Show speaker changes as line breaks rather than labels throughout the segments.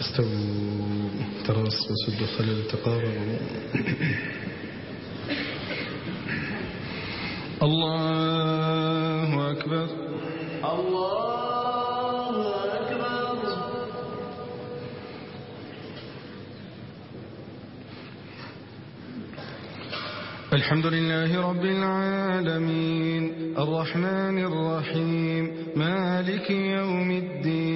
استووا. تراص وسد خلل تقاربوا. الله أكبر.
الله أكبر.
الحمد لله رب العالمين. الرحمن الرحيم. مالك يوم الدين.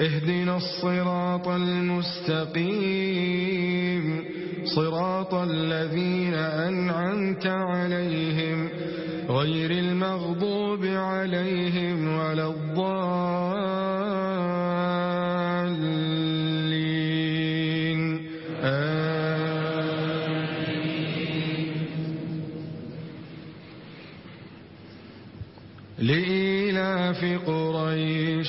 اهدنا الصراط المستقيم. صراط الذين أنعمت عليهم غير المغضوب عليهم ولا الضالين. آمين. لإيلاف قريش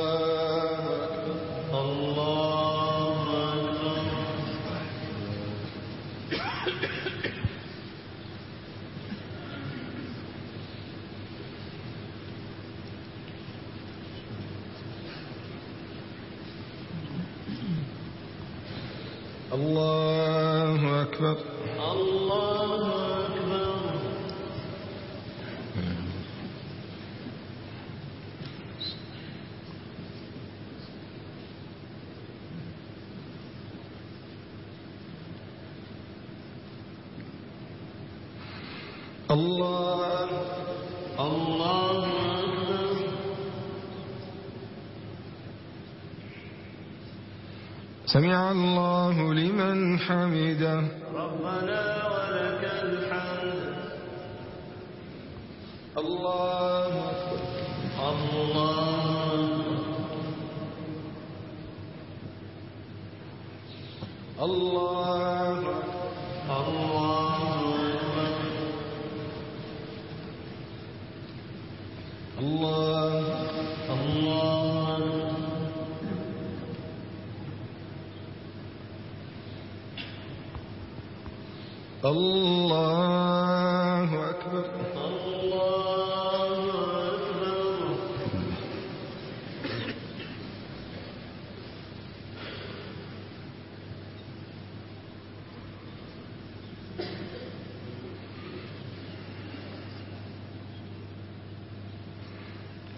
الله
أكبر
الله أكبر
الله أكبر
الله أكبر
الله
الله أكبر
سمع الله لمن حمده.
ربنا ولك الحمد.
الله
الله
الله
الله أكبر
الله أكبر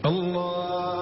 الله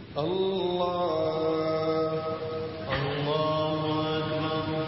اللہ
الله أكبر